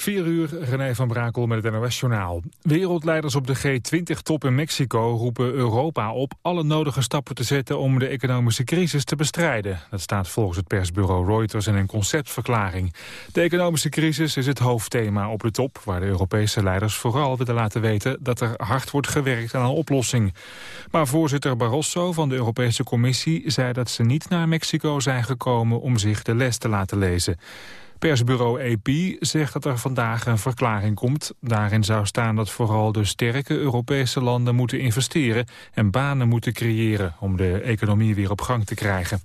4 uur, René van Brakel met het NOS-journaal. Wereldleiders op de G20-top in Mexico roepen Europa op... alle nodige stappen te zetten om de economische crisis te bestrijden. Dat staat volgens het persbureau Reuters in een conceptverklaring. De economische crisis is het hoofdthema op de top... waar de Europese leiders vooral willen laten weten... dat er hard wordt gewerkt aan een oplossing. Maar voorzitter Barroso van de Europese Commissie zei dat ze niet naar Mexico zijn gekomen... om zich de les te laten lezen. Persbureau AP zegt dat er vandaag een verklaring komt. Daarin zou staan dat vooral de sterke Europese landen moeten investeren... en banen moeten creëren om de economie weer op gang te krijgen.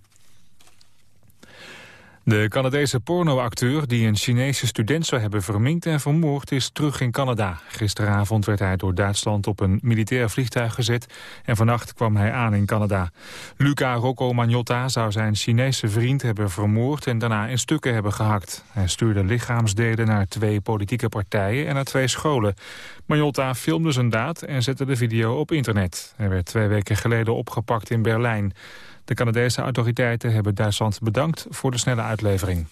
De Canadese pornoacteur die een Chinese student zou hebben verminkt en vermoord is terug in Canada. Gisteravond werd hij door Duitsland op een militair vliegtuig gezet en vannacht kwam hij aan in Canada. Luca Rocco Magnotta zou zijn Chinese vriend hebben vermoord en daarna in stukken hebben gehakt. Hij stuurde lichaamsdelen naar twee politieke partijen en naar twee scholen. Magnotta filmde zijn daad en zette de video op internet. Hij werd twee weken geleden opgepakt in Berlijn. De Canadese autoriteiten hebben Duitsland bedankt voor de snelle uitlevering.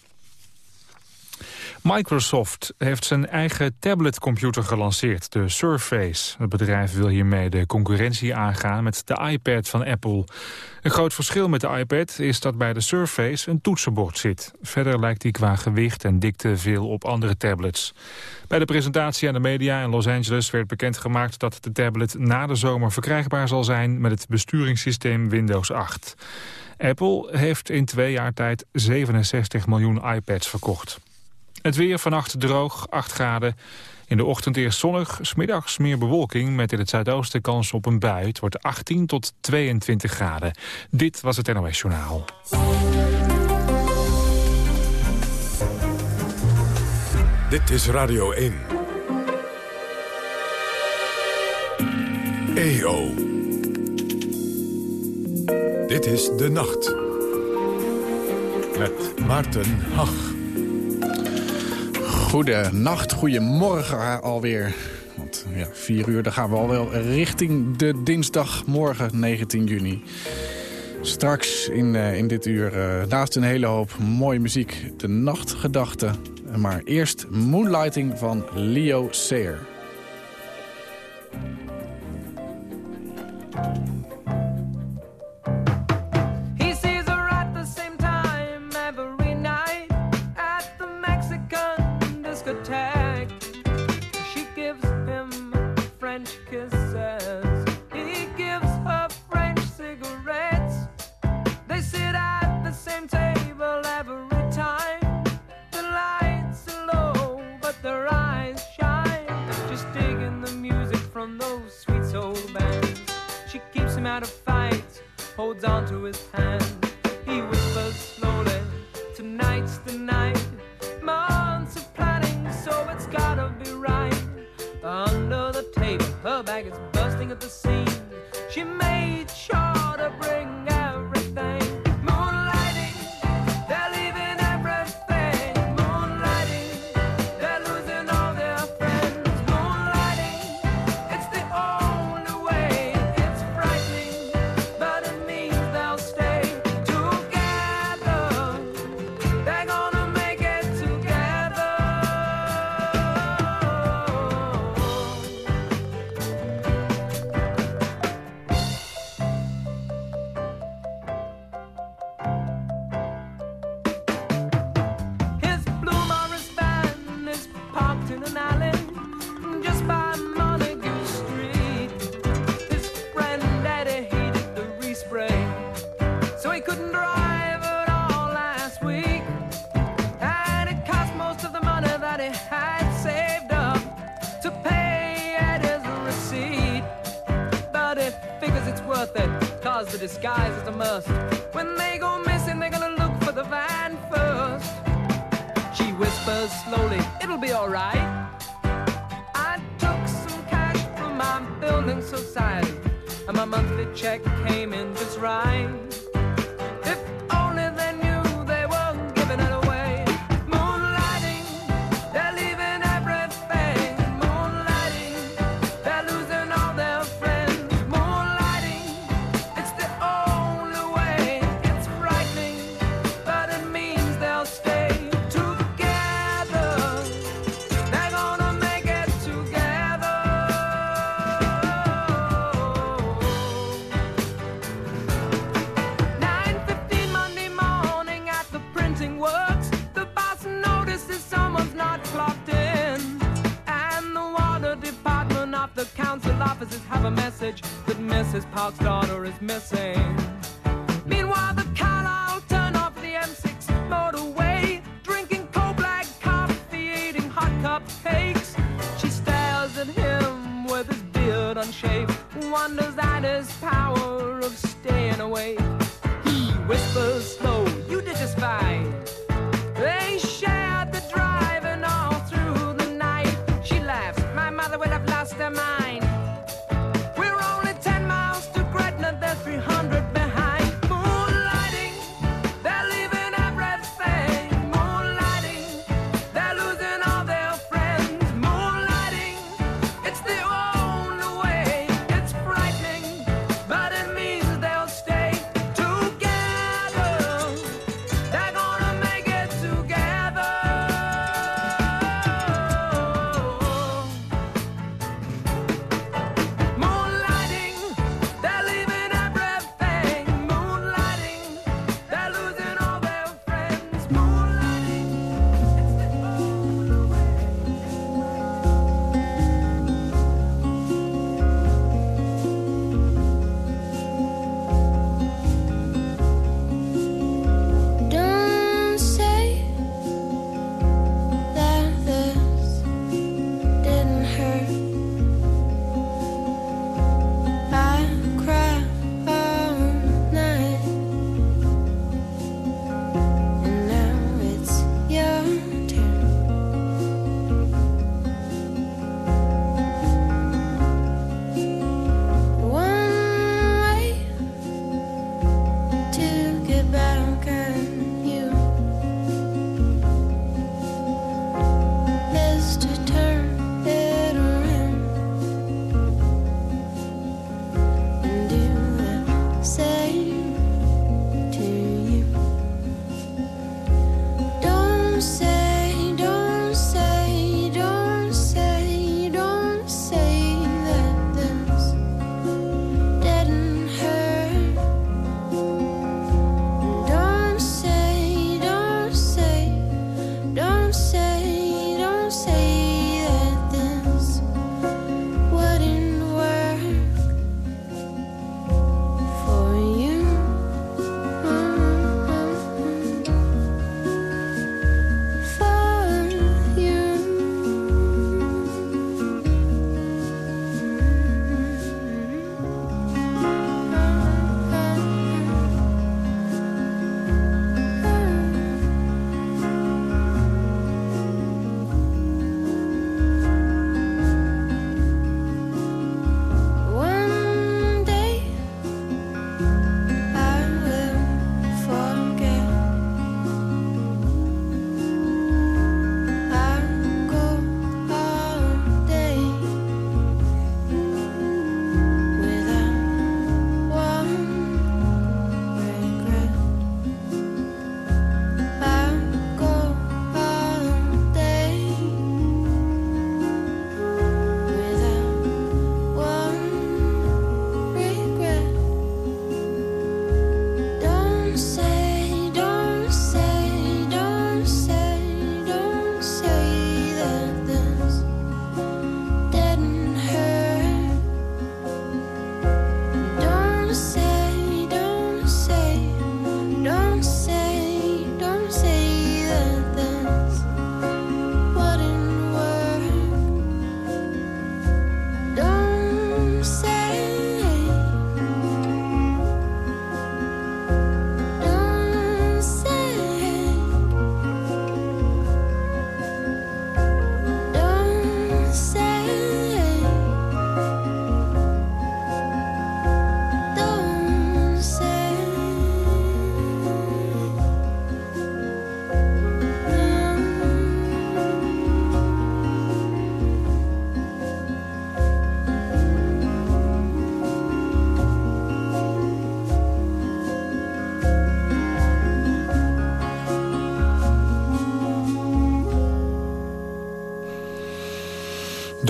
Microsoft heeft zijn eigen tabletcomputer gelanceerd, de Surface. Het bedrijf wil hiermee de concurrentie aangaan met de iPad van Apple. Een groot verschil met de iPad is dat bij de Surface een toetsenbord zit. Verder lijkt die qua gewicht en dikte veel op andere tablets. Bij de presentatie aan de media in Los Angeles werd bekendgemaakt dat de tablet na de zomer verkrijgbaar zal zijn met het besturingssysteem Windows 8. Apple heeft in twee jaar tijd 67 miljoen iPads verkocht. Het weer vannacht droog, 8 graden. In de ochtend eerst zonnig, smiddags meer bewolking... met in het zuidoosten kans op een bui. Het wordt 18 tot 22 graden. Dit was het NOS Journaal. Dit is Radio 1. EO. Dit is De Nacht. Met Maarten Hach. Goedenacht, goedemorgen alweer. Want ja, vier uur, dan gaan we al wel richting de dinsdagmorgen 19 juni. Straks in, uh, in dit uur, uh, naast een hele hoop mooie muziek, de nachtgedachte. Maar eerst Moonlighting van Leo Sayer.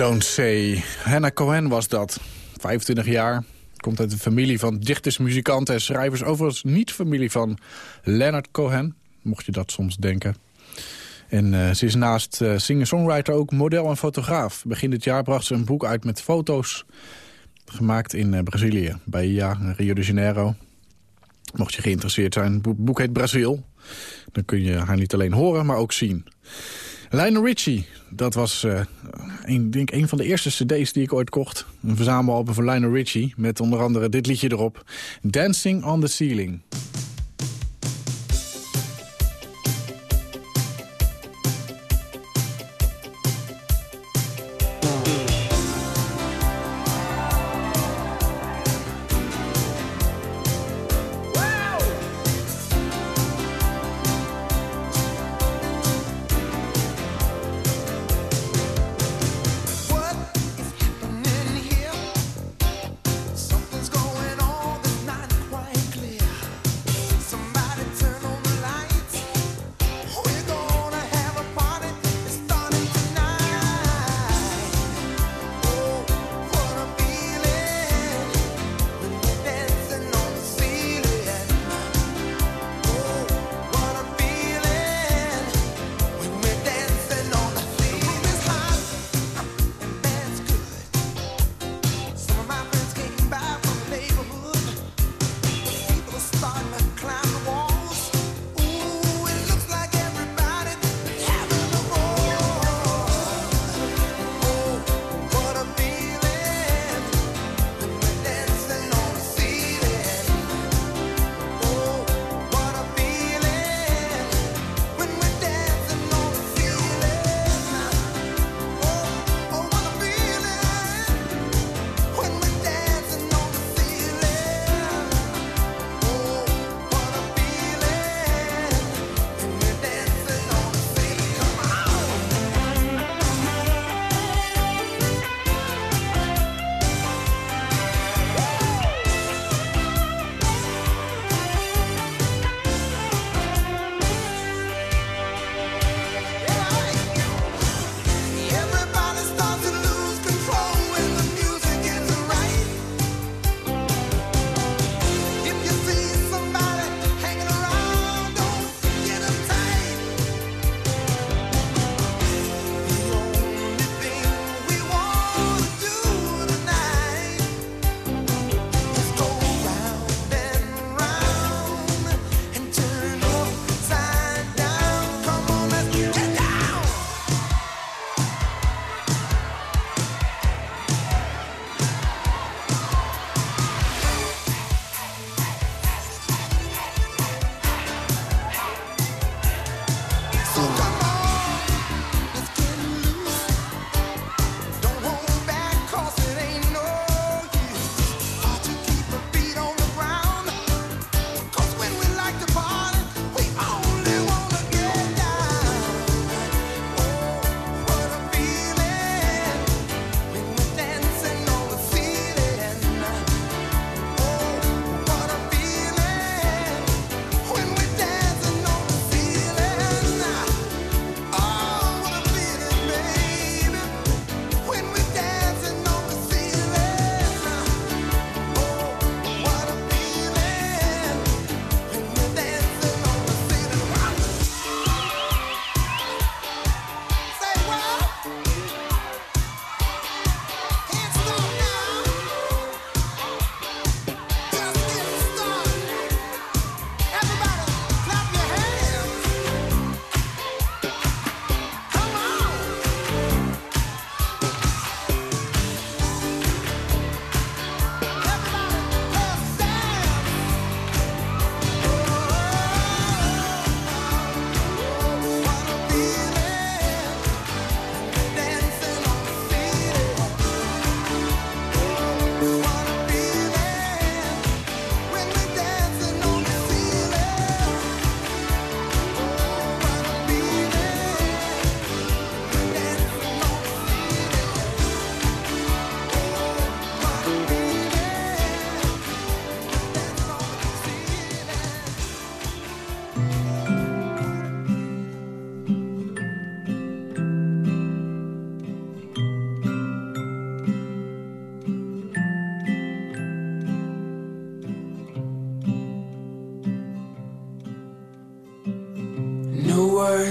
Don't Say. Hannah Cohen was dat. 25 jaar. Komt uit een familie van dichters, muzikanten en schrijvers. Overigens niet familie van Leonard Cohen. Mocht je dat soms denken. En eh, ze is naast eh, singer-songwriter ook model en fotograaf. Begin dit jaar bracht ze een boek uit met foto's. Gemaakt in eh, Brazilië. Bij Rio de Janeiro. Mocht je geïnteresseerd zijn. Het boek heet Brazil. Dan kun je haar niet alleen horen, maar ook zien. Lionel Richie dat was uh, een, denk, een van de eerste cd's die ik ooit kocht. Een verzamelalbum van Lionel Richie met onder andere dit liedje erop. Dancing on the Ceiling.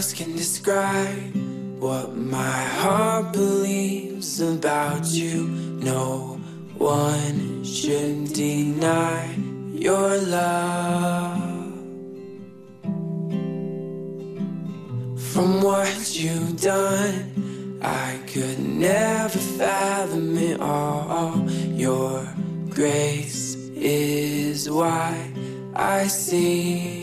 words can describe what my heart believes about you. No one should deny your love. From what you've done, I could never fathom it all. Your grace is why I sing.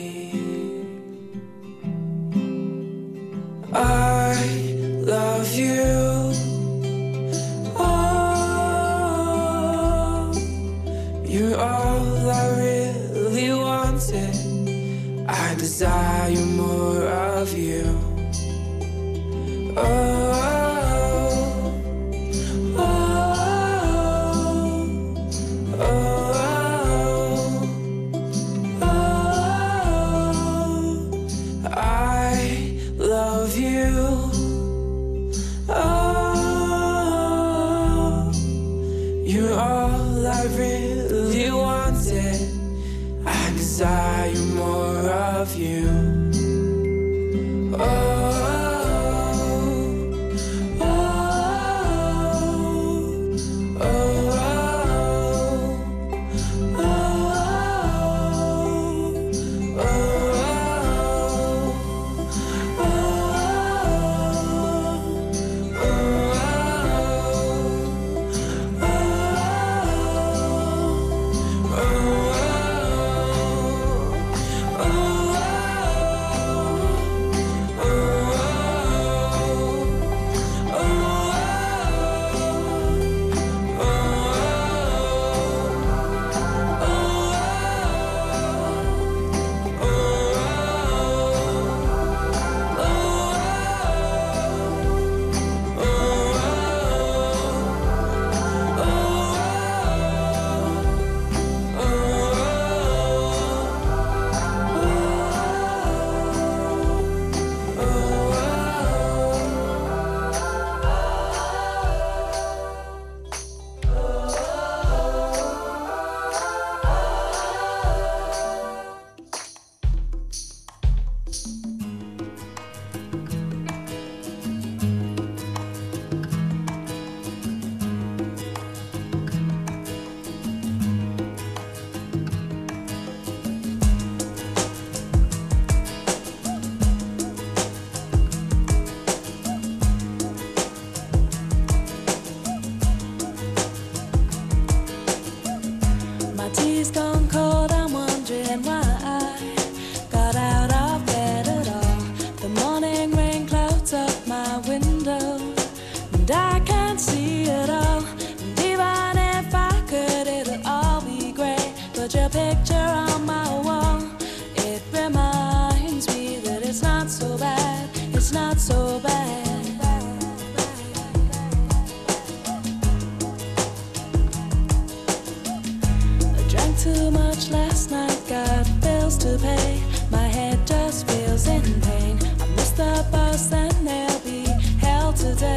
today.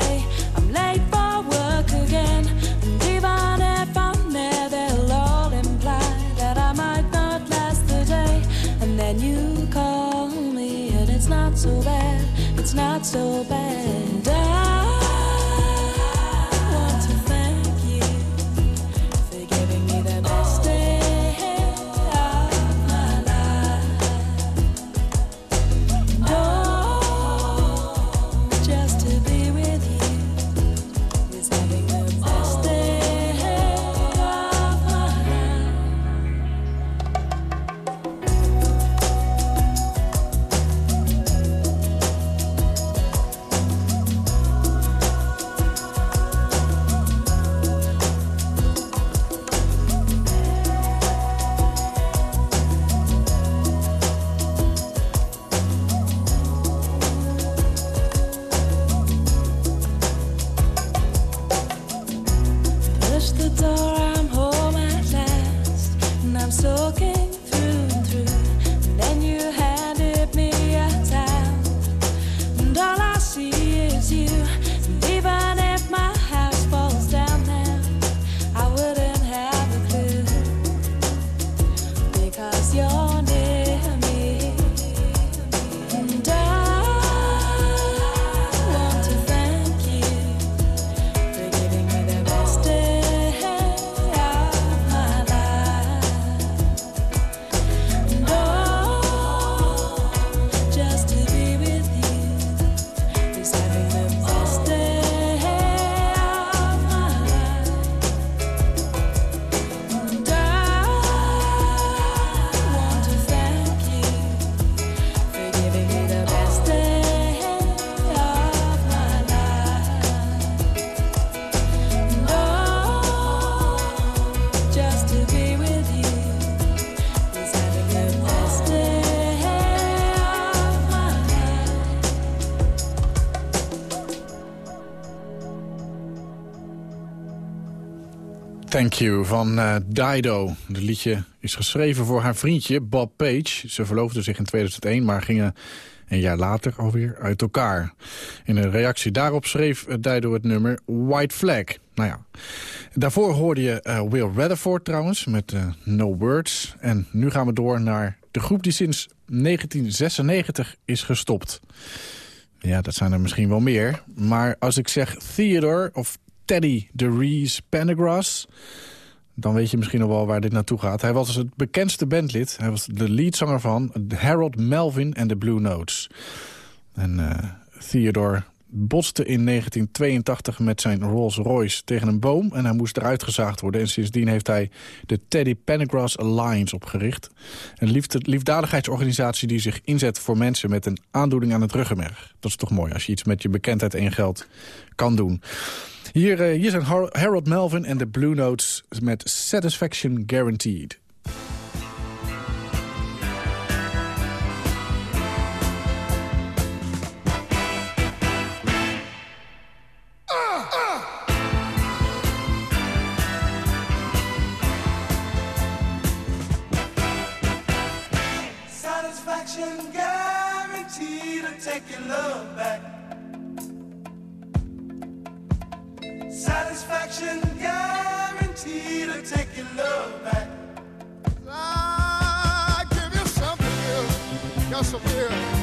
Thank You van eh, Dido. Het liedje is geschreven voor haar vriendje Bob Page. Ze verloofden zich in 2001, maar gingen een jaar later alweer uit elkaar. In een reactie daarop schreef eh, Dido het nummer White Flag. Nou ja, daarvoor hoorde je eh, Will Rutherford trouwens met No Words. En nu gaan we door naar de groep die sinds 1996 is gestopt. Ja, dat zijn er misschien wel meer. Maar als ik zeg Theodore of Teddy DeReese Pendergrass... dan weet je misschien nog wel waar dit naartoe gaat. Hij was het bekendste bandlid. Hij was de leadzanger van Harold Melvin en de Blue Notes. En eh, Theodore botste in 1982 met zijn Rolls Royce tegen een boom... en hij moest eruit gezaagd worden. En sindsdien heeft hij de Teddy Pendergrass Alliance opgericht. Een liefdadigheidsorganisatie die zich inzet voor mensen... met een aandoening aan het ruggenmerg. Dat is toch mooi als je iets met je bekendheid en geld kan doen. Hier, eh, hier zijn Har- Harold Melvin en de Blue Notes met Satisfaction Guaranteed. Satisfaction guaranteed to take your love back. I give you something good. Got some here.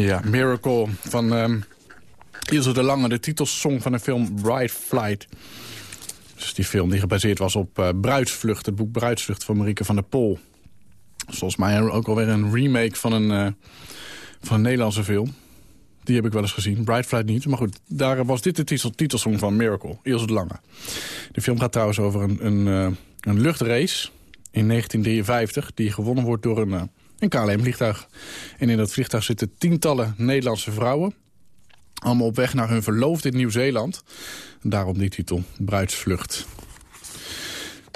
Ja, Miracle van ehm Ilse de Lange, de titelsong van de film Bright Flight. Dus die film die gebaseerd was op eh, Bruidsvlucht, het boek Bruidsvlucht van Marieke van der Pol. Volgens mij ook alweer een remake van een, eh, van een Nederlandse film. Die heb ik wel eens gezien, Bright Flight niet. Maar goed, daar was dit de titel, titelsong van Miracle, Ilse de Lange. De film gaat trouwens over een, een, eh, een luchtrace in 1953... die gewonnen wordt door een, een KLM-vliegtuig. En in dat vliegtuig zitten tientallen Nederlandse vrouwen... allemaal op weg naar hun verloofde in Nieuw-Zeeland. Daarom die titel, Bruidsvlucht.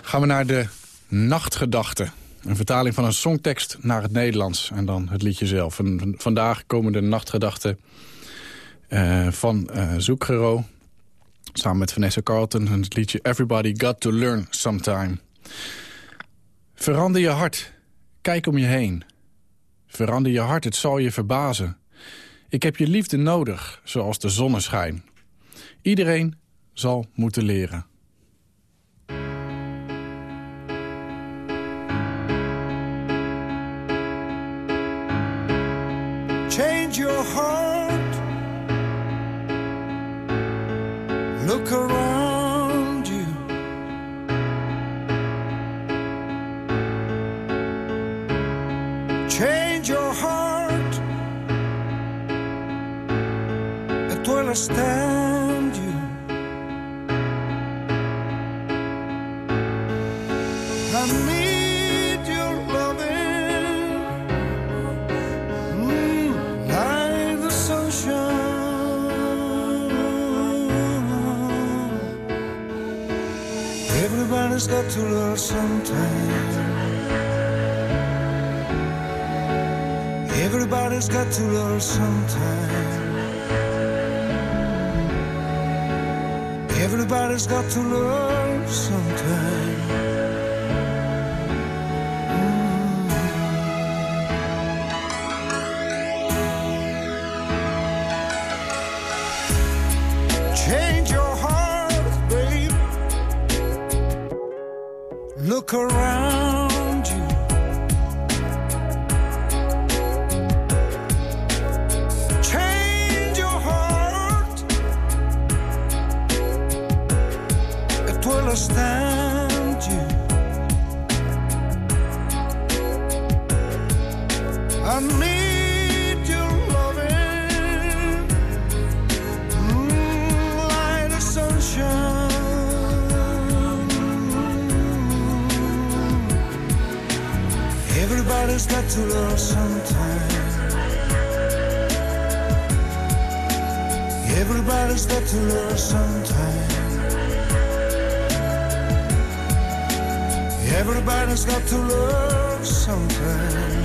Gaan we naar de Nachtgedachte. Een vertaling van een songtekst naar het Nederlands. En dan het liedje zelf. Vandaag komen de Nachtgedachten eh, van eh Zoekgero. Samen met Vanessa Carlton. En het liedje Everybody Got To Learn Sometime. Verander je hart. Kijk om je heen. Verander je hart, het zal je verbazen. Ik heb je liefde nodig, zoals de zonneschijn. Iedereen zal moeten leren. Change your heart. Look around you. Change Will you. I need your loving, mm, like the sunshine. Everybody's got to learn sometime. Everybody's got to love sometime. Everybody's got to learn sometime. Mm. Change your heart, babe. Look around Everybody's got to love sometime. Everybody's got to love sometime. Everybody's got to love sometime.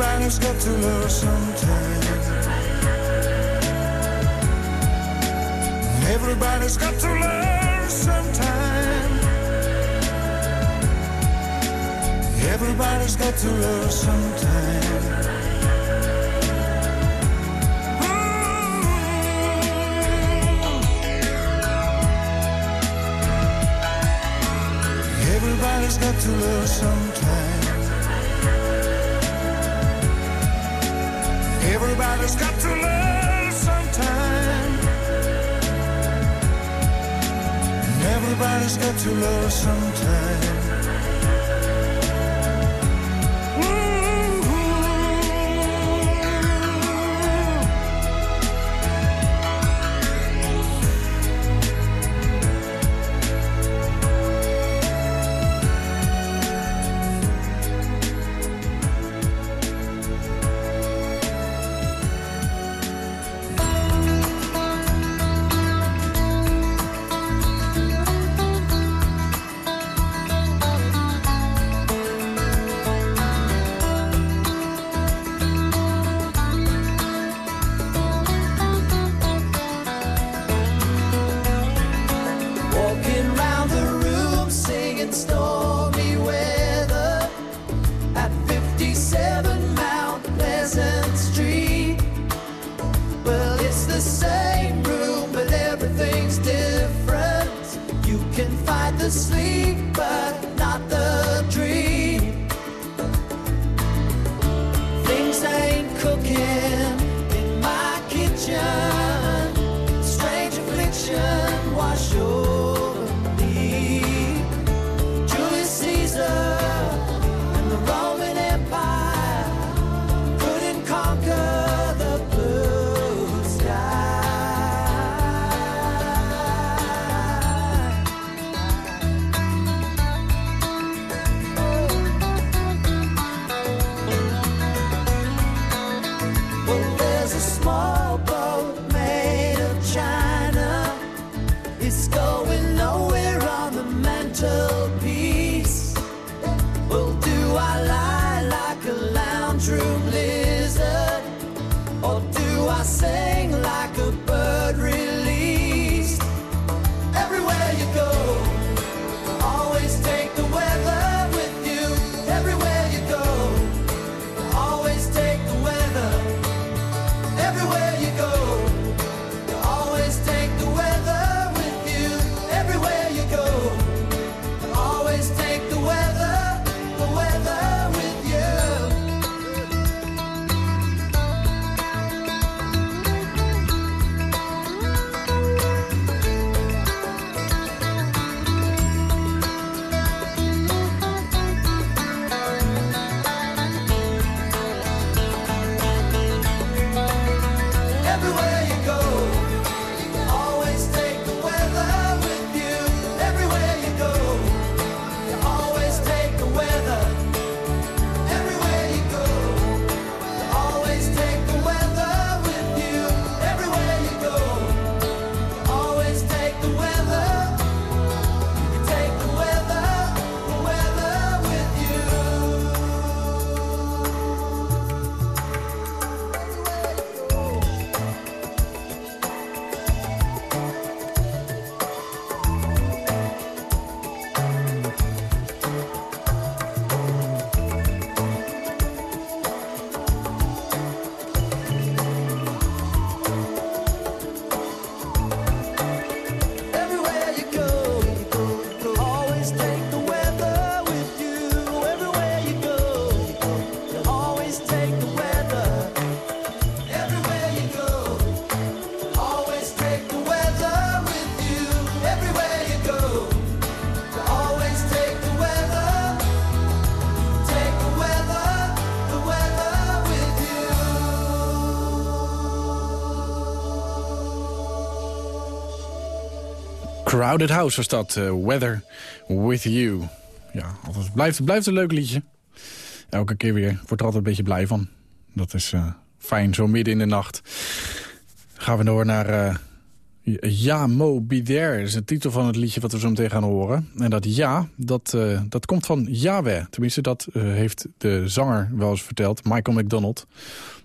Everybody's got to love sometime. Everybody's got to learn sometime. Everybody's got to learn sometime. Everybody's got to learn sometime. Everybody's got to learn sometime. Everybody's got to love sometime. show. Crowded House was dat, eh, Weather With You. Ja, het blijft, blijft een leuk liedje. Elke keer weer. Ik word er altijd een beetje blij van. Dat is eh, fijn, zo midden in de nacht. Gaan we door naar... eh, ja, Mo There is de titel van het liedje wat we zo meteen gaan horen. En dat ja, dat, dat komt van Yahweh. Tenminste, dat heeft de zanger wel eens verteld, Michael McDonald.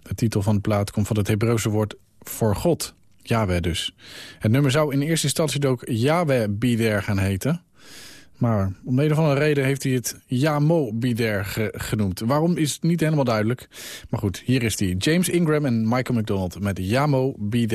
De titel van de plaat komt van het Hebreeuwse woord voor God. Yahweh dus. Het nummer zou in eerste instantie ook Yahweh There gaan heten. Maar om een of andere reden heeft hij het There ge- genoemd. Waarom is niet helemaal duidelijk. Maar goed, hier is hij. James Ingram en Michael McDonald met Yamo Be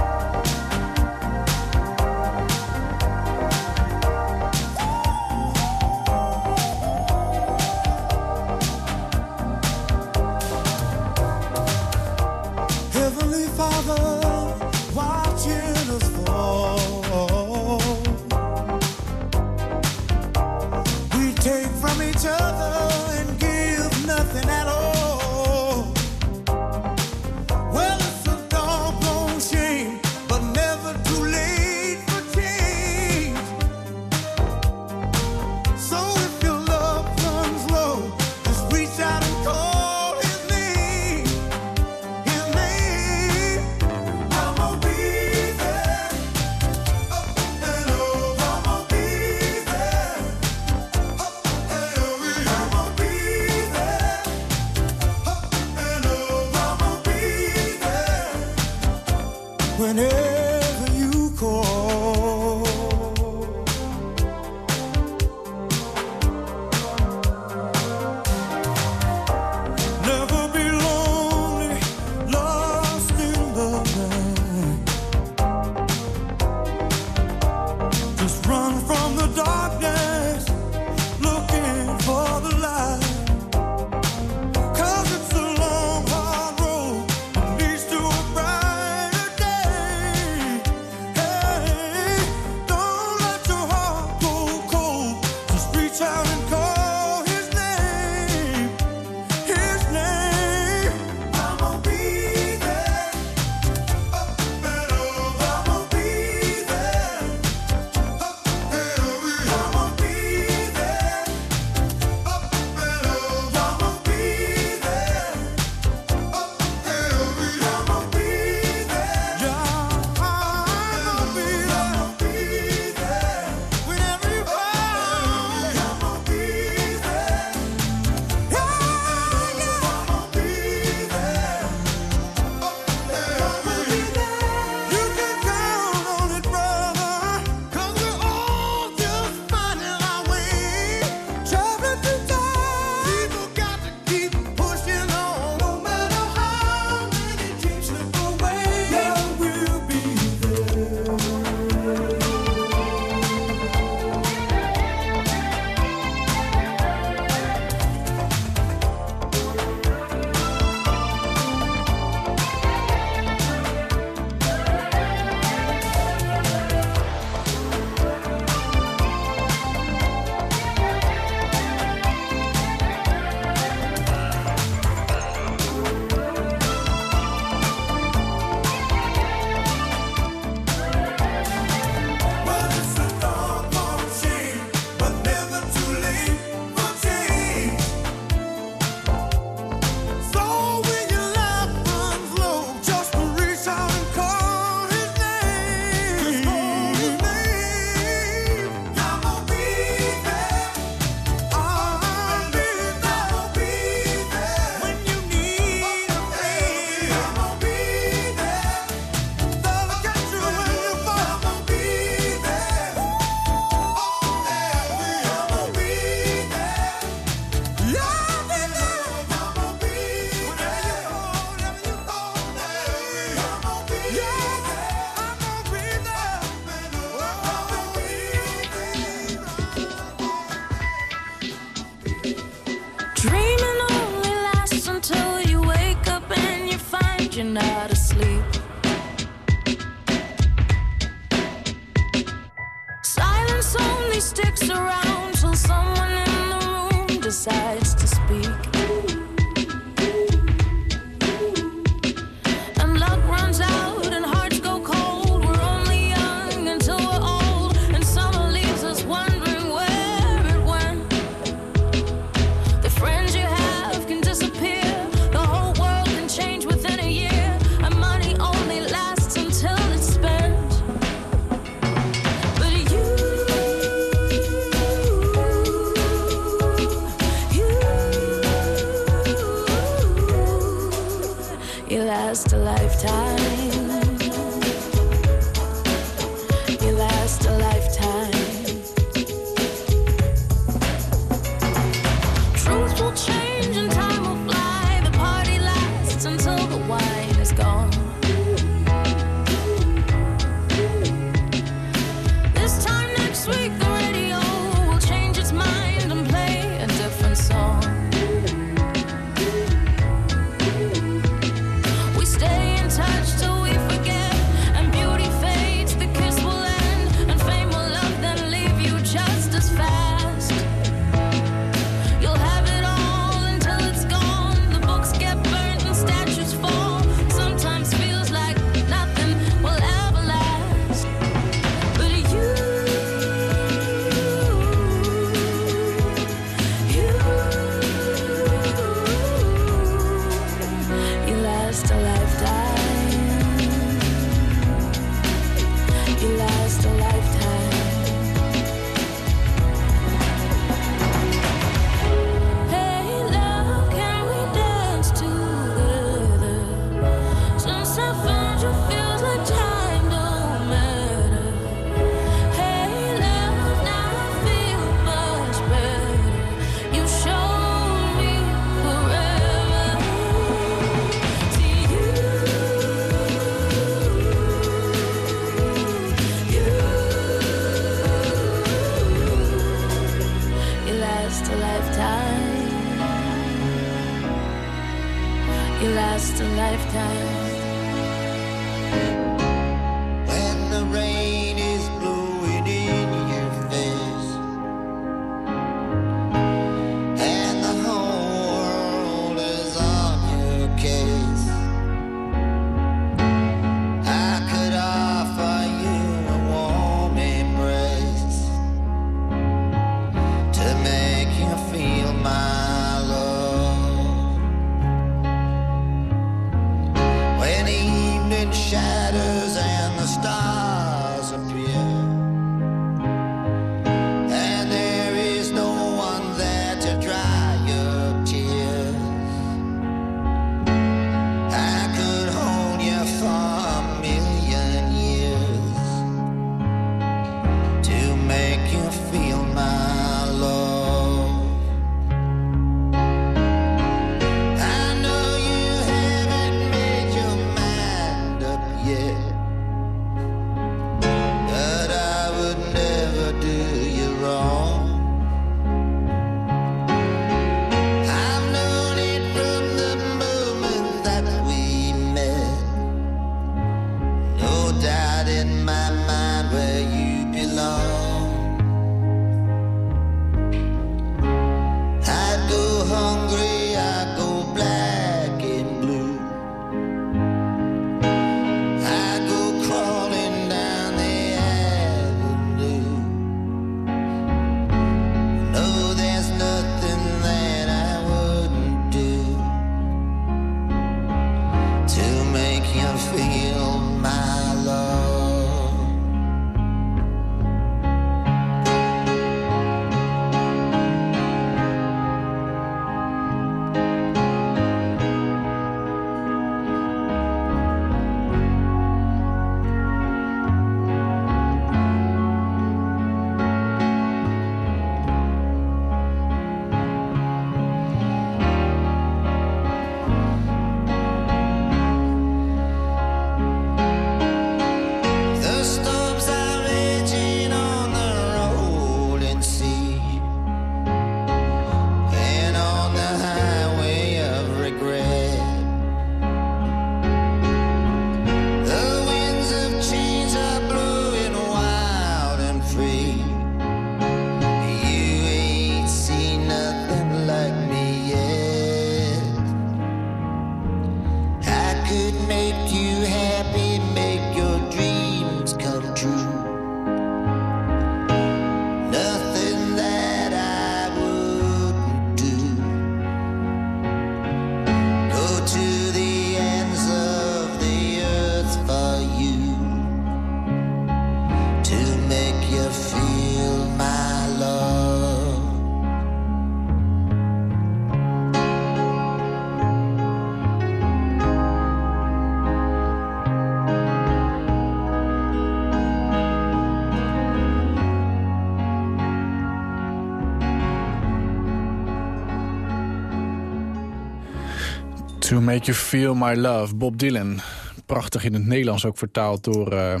Make You Feel My Love, Bob Dylan. Prachtig in het Nederlands ook vertaald door uh,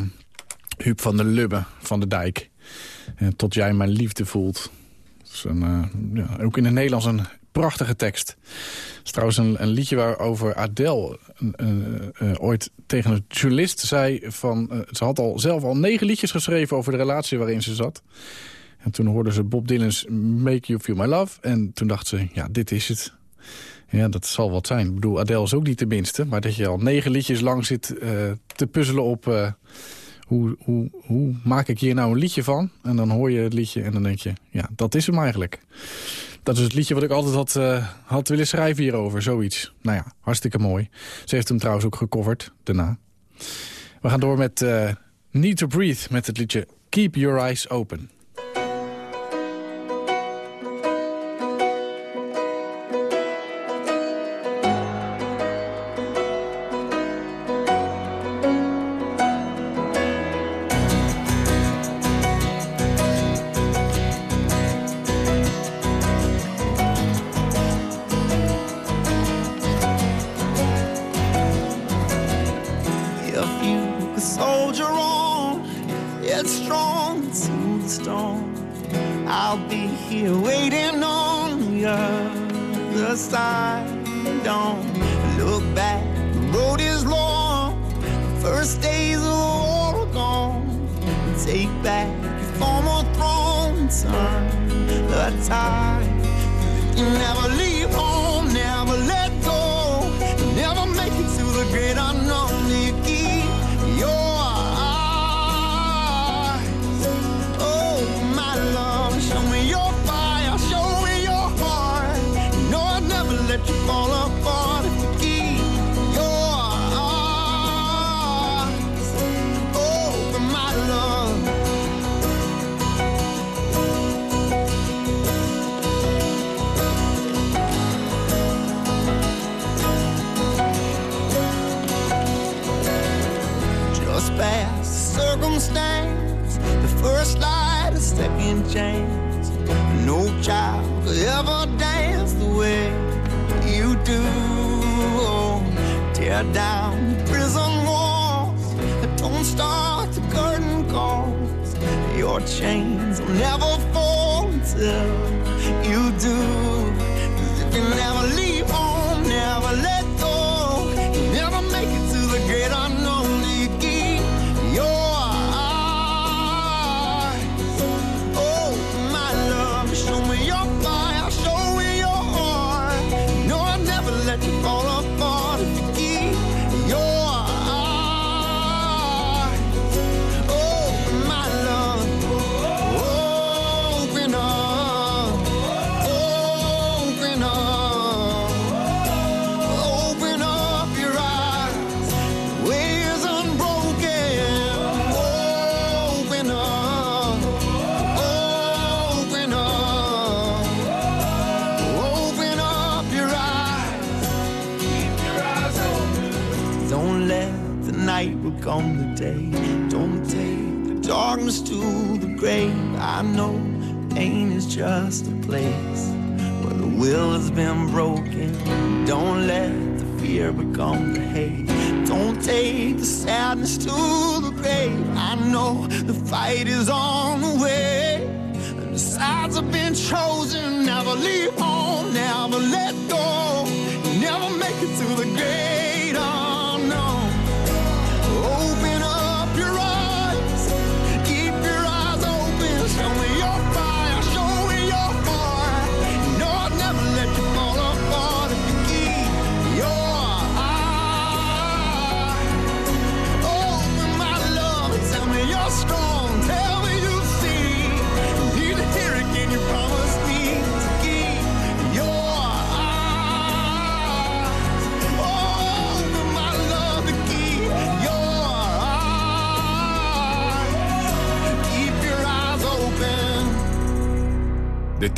Huub van der Lubbe van de Dijk. En tot jij mijn liefde voelt. Een, uh, ja, ook in het Nederlands een prachtige tekst. Het is trouwens een, een liedje waarover Adele uh, ooit tegen een journalist zei... van ze had al zelf al negen liedjes geschreven over de relatie waarin ze zat. En toen hoorde ze Bob Dylan's Make You Feel My Love. En toen dacht ze, ja, dit is het. Ja, dat zal wat zijn. Ik bedoel, Adele is ook niet de minste. Maar dat je al negen liedjes lang zit uh, te puzzelen op... Uh, hoe, hoe, hoe maak ik hier nou een liedje van? En dan hoor je het liedje en dan denk je... ja, dat is hem eigenlijk. Dat is het liedje wat ik altijd had, uh, had willen schrijven hierover. Zoiets. Nou ja, hartstikke mooi. Ze heeft hem trouwens ook gecoverd daarna. We gaan door met Need to Breathe met het liedje Keep Your Eyes Open.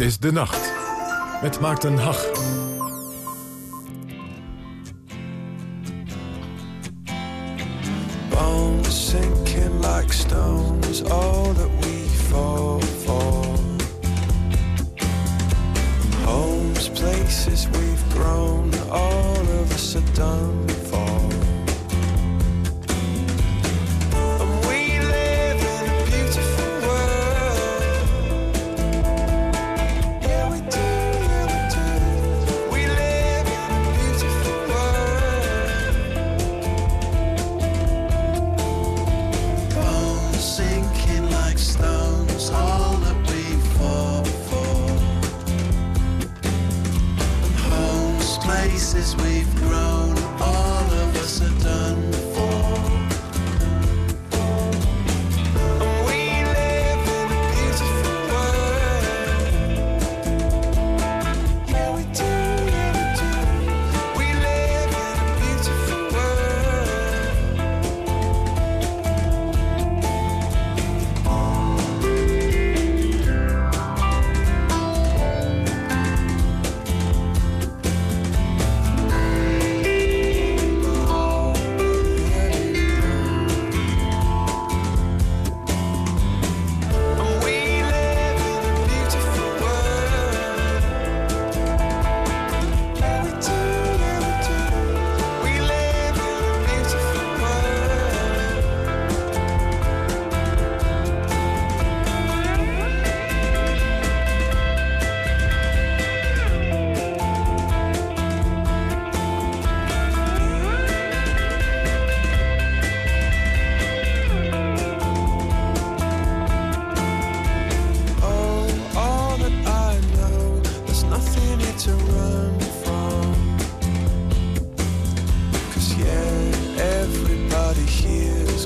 Is De Nacht. Met Maarten Hag. Bones sinking like stones, all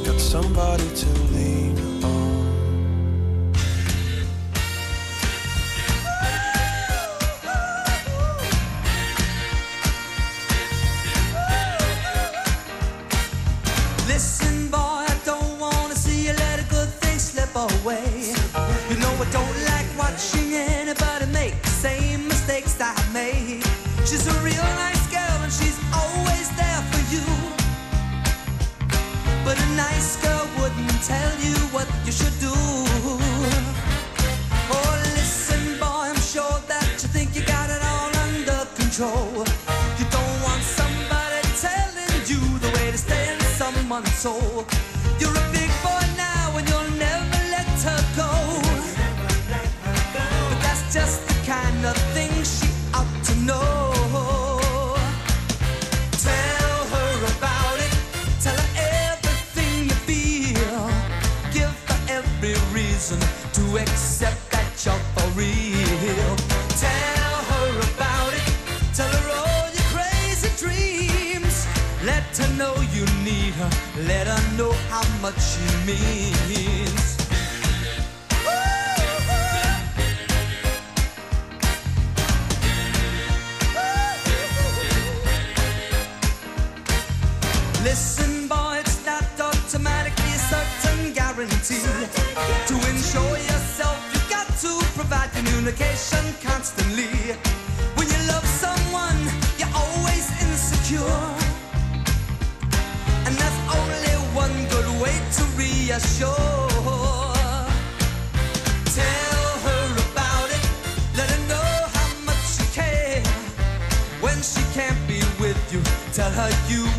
got somebody to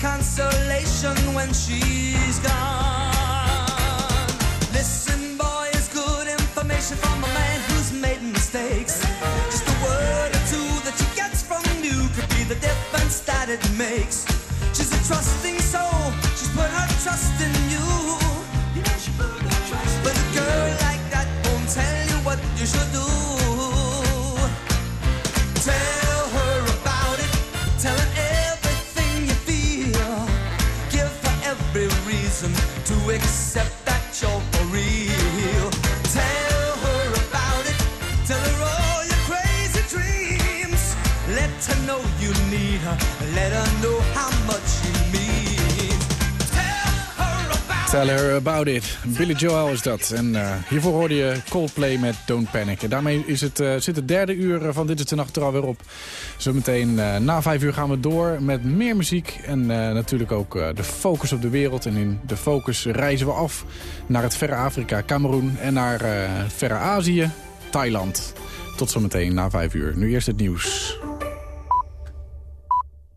consolation when she's gone. Listen, boy, is good information from a man who's made mistakes. Just a word or two that she gets from you could be the difference that it makes. She's a trusting soul, she's put her trust in you. Tell her about it. Billy Joel is dat. En eh, hiervoor hoorde je Coldplay met Don't Panic. En daarmee is het, eh, zit het derde uur van Dit is de Nacht er alweer op. Zometeen eh, na vijf uur gaan we door met meer muziek. En natuurlijk ook de focus op de wereld. En in de focus reizen we af naar het verre Afrika, Cameroen. En naar verre Azië, Thailand. Tot zometeen na vijf uur. Nu eerst het nieuws.